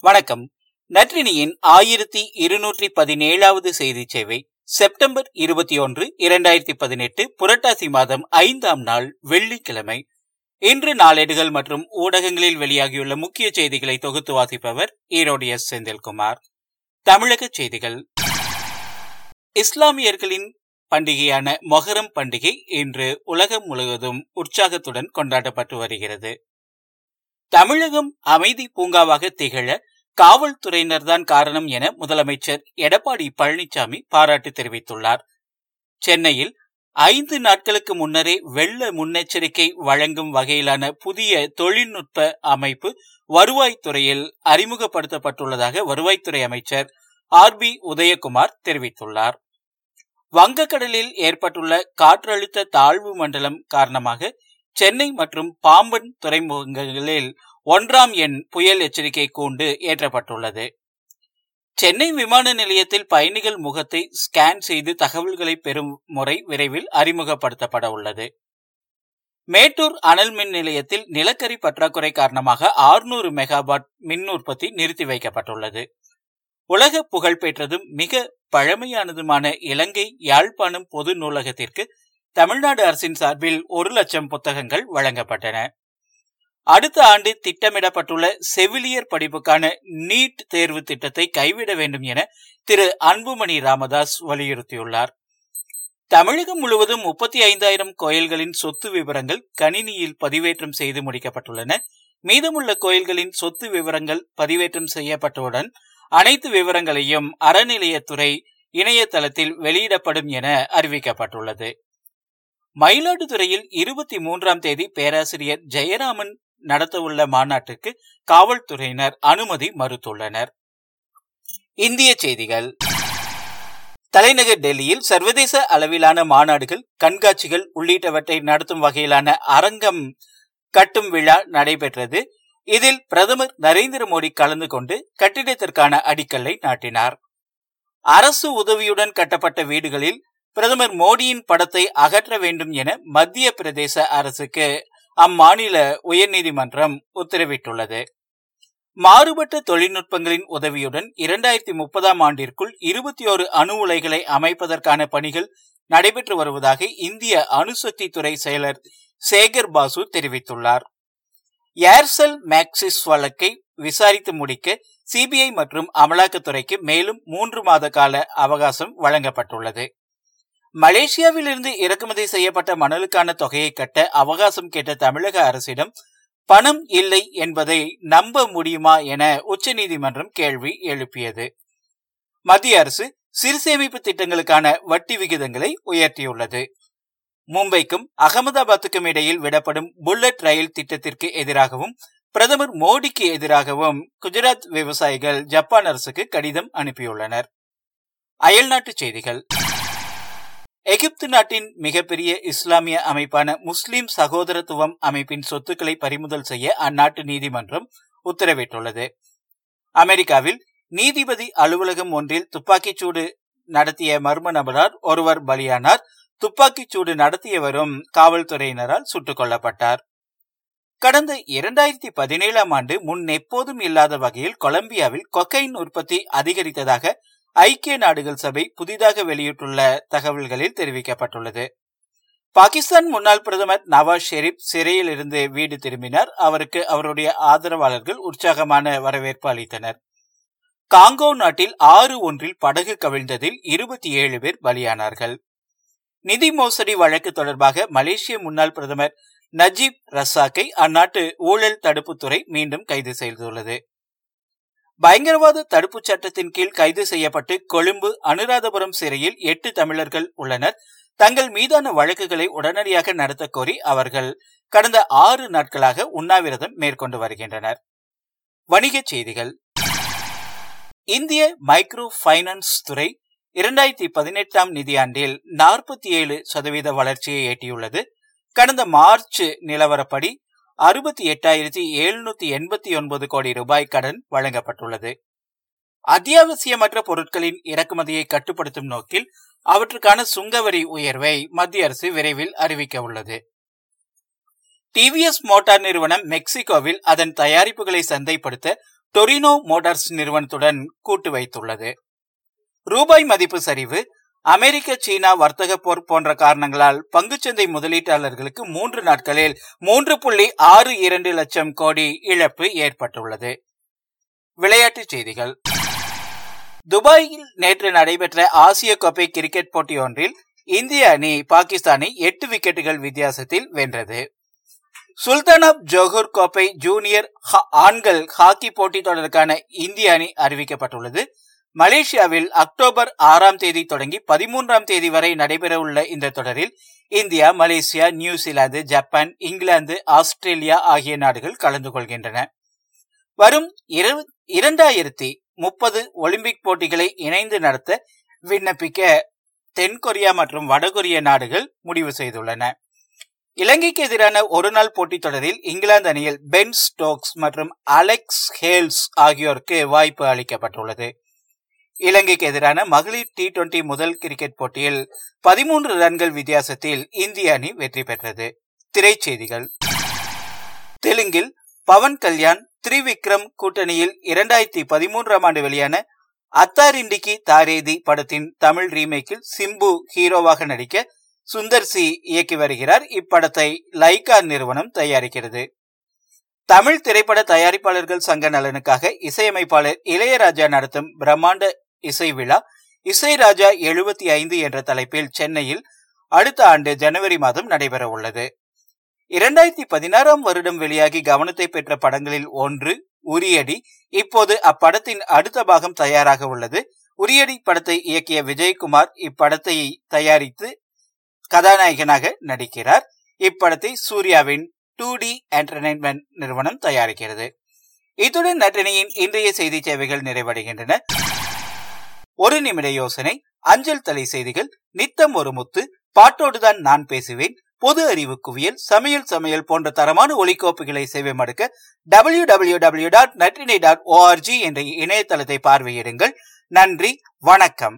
வணக்கம். நற்றினியின் ஆயிரத்தி இருநூற்றி பதினேழாவது செய்தி சேவை செப்டம்பர் இருபத்தி ஒன்று இரண்டாயிரத்தி பதினெட்டு புரட்டாசி மாதம் ஐந்தாம் நாள் வெள்ளிக்கிழமை. இன்று நாளேடுகள் மற்றும் ஊடகங்களில் வெளியாகியுள்ள முக்கிய செய்திகளை தொகுத்து வாசிப்பவர் ஈரோடு எஸ். செந்தில்குமார். தமிழக செய்திகள். இஸ்லாமியர்களின் பண்டிகையான மொஹரம் பண்டிகை இன்று உலகம் முழுவதும் உற்சாகத்துடன் கொண்டாடப்பட்டு வருகிறது. தமிழகம் அமைதி பூங்காவாக திகழ காவல்துறையினர் தான் காரணம் என முதலமைச்சர் எடப்பாடி பழனிசாமி பாராட்டு தெரிவித்துள்ளார். சென்னையில் ஐந்து நாட்களுக்கு முன்னரே வெள்ள முன்னெச்சரிக்கை வழங்கும் வகையிலான புதிய தொழில்நுட்ப அமைப்பு வருவாய்த்துறையில் அறிமுகப்படுத்தப்பட்டுள்ளதாக வருவாய்த்துறை அமைச்சர் ஆர் பி உதயகுமார் தெரிவித்துள்ளார். வங்கக்கடலில் ஏற்பட்டுள்ள காற்றழுத்த தாழ்வு மண்டலம் காரணமாக சென்னை மற்றும் பாம்பன் துறைமுகங்களில் ஒன்றாம் எண் புயல் எச்சரிக்கை கூண்டு ஏற்றப்பட்டுள்ளது. சென்னை விமான நிலையத்தில் பயணிகள் முகத்தை ஸ்கேன் செய்து தகவல்களை பெறும் முறை விரைவில் அறிமுகப்படுத்தப்பட உள்ளது. மேட்டூர் அனல் மின் நிலையத்தில் நிலக்கரி பற்றாக்குறை காரணமாக ஆறுநூறு மெகாவாட் மின் உற்பத்தி நிறுத்தி வைக்கப்பட்டுள்ளது. உலக புகழ்பெற்றதும் மிக பழமையானதுமான இலங்கை யாழ்ப்பாணம் பொது நூலகத்திற்கு தமிழ்நாடு அரசின் சார்பில் ஒரு லட்சம் புத்தகங்கள் வழங்கப்பட்டன. அடுத்த ஆண்டு திட்டமிடப்பட்டுள்ள செவிலியர் படிப்புக்கான நீட் தேர்வு திட்டத்தை கைவிட வேண்டும் என திரு அன்புமணி ராமதாஸ் வலியுறுத்தியுள்ளார். தமிழகம் முழுவதும் முப்பத்தி ஐந்தாயிரம் கோயில்களின் சொத்து விவரங்கள் கணினியில் பதிவேற்றம் செய்து முடிக்கப்பட்டுள்ளன. மீதமுள்ள கோயில்களின் சொத்து விவரங்கள் பதிவேற்றம் செய்யப்பட்டவுடன் அனைத்து விவரங்களையும் அறநிலையத்துறை இணையதளத்தில் வெளியிடப்படும் என அறிவிக்கப்பட்டுள்ளது. மயிலாடுதுறையில் இருபத்தி மூன்றாம் தேதி பேராசிரியர் ஜெயராமன் நடத்தவுள்ள மாநாட்டுக்கு காவல்துறையினர் அனுமதி மறுத்துள்ளனர். இந்திய செய்திகள். தலைநகர் டெல்லியில் சர்வதேச அளவிலான மாநாடுகள் கண்காட்சிகள் உள்ளிட்டவற்றை நடத்தும் வகையிலான அரங்கம் கட்டும் விழா நடைபெற்றது. இதில் பிரதமர் நரேந்திர மோடி கலந்து கொண்டு கட்டிடத்திற்கான அடிக்கல்லை நாட்டினார். அரசு உதவியுடன் கட்டப்பட்ட வீடுகளில் பிரதமர் மோடியின் படத்தை அகற்ற வேண்டும் என மத்திய பிரதேச அரசுக்கு அம்மாநில உயர்நீதிமன்றம் உத்தரவிட்டுள்ளது. மாறுபட்ட தொழில்நுட்பங்களின் உதவியுடன் இரண்டாயிரத்தி முப்பதாம் ஆண்டிற்குள் இருபத்தி ஒரு அணு உலைகளை அமைப்பதற்கான பணிகள் நடைபெற்று வருவதாக இந்திய அணுசக்தி துறை செயலர் சேகர் பாசு தெரிவித்துள்ளார். ஏர்செல் மேக்சிஸ் வழக்கை விசாரித்து முடிக்க சிபிஐ மற்றும் அமலாக்கத்துறைக்கு மேலும் மூன்று மாத கால அவகாசம் வழங்கப்பட்டுள்ளது. மலேசியாவில் இருந்து இறக்குமதி செய்யப்பட்ட மணலுக்கான தொகையை கட்ட அவகாசம் கேட்ட தமிழக அரசிடம் பணம் இல்லை என்பதை நம்ப முடியுமா என உச்சநீதிமன்றம் கேள்வி எழுப்பியது. மத்திய அரசு சிறு சேமிப்பு திட்டங்களுக்கான வட்டி விகிதங்களை உயர்த்தியுள்ளது. மும்பைக்கும் அகமதாபாத்துக்கும் இடையில் விடப்படும் புல்லட் ரயில் திட்டத்திற்கு எதிராகவும் பிரதமர் மோடிக்கு எதிராகவும் குஜராத் விவசாயிகள் ஜப்பான் அரசுக்கு கடிதம் அனுப்பியுள்ளனர். அயல்நாட்டு செய்திகள். எகிப்து நாட்டின் மிகப்பெரிய இஸ்லாமிய அமைப்பான முஸ்லிம் சகோதரத்துவம் அமைப்பின் சொத்துக்களை பறிமுதல் செய்ய அந்நாட்டு நீதிமன்றம் உத்தரவிட்டுள்ளது. அமெரிக்காவில் நீதிபதி அலுவலகம் ஒன்றில் துப்பாக்கிச்சூடு நடத்திய மர்ம நபரால் ஒருவர் பலியானார். துப்பாக்கிச்சூடு நடத்தியவரும் காவல்துறையினரால் சுட்டுக் கொல்லப்பட்டார். கடந்த இரண்டாயிரத்தி பதினேழாம் ஆண்டு முன் எப்போதும் இல்லாத வகையில் கொலம்பியாவில் கொக்கைன் உற்பத்தி அதிகரித்ததாக ஐக்கிய நாடுகள் சபை புதிதாக வெளியிட்டுள்ள தகவல்களில் தெரிவிக்கப்பட்டுள்ளது. பாகிஸ்தான் முன்னாள் பிரதமர் நவாஸ் ஷெரீப் சிறையில் இருந்து வீடு திரும்பினார். அவருக்கு அவருடைய ஆதரவாளர்கள் உற்சாகமான வரவேற்பு அளித்தனர். காங்கோ நாட்டில் ஆறு ஒன்றில் படகு கவிழ்ந்ததில் இருபத்தி ஏழு பேர் பலியானார்கள். நிதி மோசடி வழக்கு தொடர்பாக மலேசிய முன்னாள் பிரதமர் நஜீப் ரசாக்கை அந்நாட்டு ஊழல் தடுப்புத்துறை மீண்டும் கைது செய்துள்ளது. பயங்கரவாத தடுப்புச் சட்டத்தின் கீழ் கைது செய்யப்பட்டு கொழும்பு அனுராதபுரம் சிறையில் எட்டு தமிழர்கள் உள்ளனர். தங்கள் மீதான வழக்குகளை உடனடியாக நடத்த கோரி அவர்கள் கடந்த ஆறு நாட்களாக உண்ணாவிரதம் மேற்கொண்டு வருகின்றனர். வணிகச் செய்திகள். இந்திய மைக்ரோ பைனான்ஸ் துறை இரண்டாயிரத்தி பதினெட்டாம் நிதியாண்டில் நாற்பத்தி ஏழு சதவீத வளர்ச்சியை எட்டியுள்ளது. கடந்த மார்ச் நிலவரப்படி அறுபத்தி எட்டாயிரத்தி எழுநூத்தி எண்பத்தி ஒன்பது கோடி ரூபாய் கடன் வழங்கப்பட்டுள்ளது. அத்தியாவசியமற்ற பொருட்களின் இறக்குமதியை கட்டுப்படுத்தும் நோக்கில் அவற்றுக்கான சுங்கவரி உயர்வை மத்திய அரசு விரைவில் அறிவிக்க உள்ளது. டிவிஎஸ் மோட்டார் நிறுவனம் மெக்சிகோவில் அதன் தயாரிப்புகளை சந்தைப்படுத்த டொரினோ மோட்டார்ஸ் நிறுவனத்துடன் கூட்டு வைத்துள்ளது. ரூபாய் மதிப்பு சரிவு அமெரிக்க சீனா வர்த்தக போர் போன்ற காரணங்களால் பங்குச்சந்தை முதலீட்டாளர்களுக்கு மூன்று நாட்களில் மூன்று புள்ளி ஆறு இரண்டு லட்சம் கோடி இழப்பு ஏற்பட்டுள்ளது. விளையாட்டுச் செய்திகள். துபாயில் நேற்று நடைபெற்ற ஆசிய கோப்பை கிரிக்கெட் போட்டி ஒன்றில் இந்திய அணி பாகிஸ்தானை எட்டு விக்கெட்டுகள் வித்தியாசத்தில் வென்றது. சுல்தான் ஆப் ஜோஹூர் கோப்பை ஜூனியர் ஆண்கள் ஹாக்கி போட்டி தொடருக்கான இந்திய அணி அறிவிக்கப்பட்டுள்ளது. மலேசியாவில் அக்டோபர் ஆறாம் தேதி தொடங்கி பதிமூன்றாம் தேதி வரை நடைபெறவுள்ள இந்த தொடரில் India Malaysia New Zealand Japan England Australia ஆகிய நாடுகள் கலந்து கொள்கின்றன. வரும் இரண்டாயிரத்தி முப்பது ஒலிம்பிக் போட்டிகளை இணைந்து நடத்த விண்ணப்பிக்க தென்கொரியா மற்றும் வடகொரிய நாடுகள் முடிவு செய்துள்ளன. இலங்கைக்கு எதிரான ஒருநாள் போட்டித் தொடரில் இங்கிலாந்து அணியில் பென் ஸ்டோக்ஸ் மற்றும் அலெக்ஸ் ஹேல்ஸ் ஆகியோருக்கு வாய்ப்பு அளிக்கப்பட்டுள்ளது. இலங்கைக்கு எதிரான மகளிர் டி டுவெண்டி முதல் கிரிக்கெட் போட்டியில் பதிமூன்று ரன்கள் வித்தியாசத்தில் இந்திய அணி வெற்றி பெற்றது. திரைச்செய்திகள். தெலுங்கில் பவன் கல்யாண் திரிவிக்ரம் கூட்டணியில் இரண்டாயிரத்தி பதிமூன்றாம் ஆண்டு வெளியான அத்தாரிண்டிகி தாரேதி படத்தின் தமிழ் ரீமேக்கில் சிம்பு ஹீரோவாக நடிக்க சுந்தர் சி இயக்கி வருகிறார். இப்படத்தை லைகா நிறுவனம் தயாரிக்கிறது. தமிழ் திரைப்பட தயாரிப்பாளர்கள் சங்க நலனுக்காக இசையமைப்பாளர் இளையராஜா நடத்தும் பிரம்மாண்ட இசை விழா இசை ராஜா எழுபத்தி ஐந்து என்ற தலைப்பில் சென்னையில் அடுத்த ஆண்டு ஜனவரி மாதம் நடைபெற உள்ளது. இரண்டாயிரத்தி பதினாறாம் வருடம் வெளியாகி கவனத்தை பெற்ற படங்களில் ஒன்று உரியடி இப்போது அப்படத்தின் அடுத்த பாகம் தயாராக உள்ளது. உரியடி படத்தை இயக்கிய விஜயகுமார் இப்படத்தை தயாரித்து கதாநாயகனாக நடிக்கிறார். இப்படத்தை சூர்யாவின் டூ டி என்டர்டைன்மெண்ட் நிறுவனம் தயாரிக்கிறது. இத்துடன் நட்டினியின் இன்றைய செய்தி சேவைகள் நிறைவடைகின்றன. ஒரு நிமிட யோசனை அஞ்சல் தலை செய்திகள் நித்தம் ஒரு முத்து பாட்டோடுதான் நான் பேசுவேன் பொது அறிவு குவியல் சமையல் சமையல் போன்ற தரமான ஒலிக்கோப்புகளை சேவைமடுக்க W W W dot Natrinai dot org என்ற இணையதளத்தை பார்வையிடுங்கள். நன்றி வணக்கம்.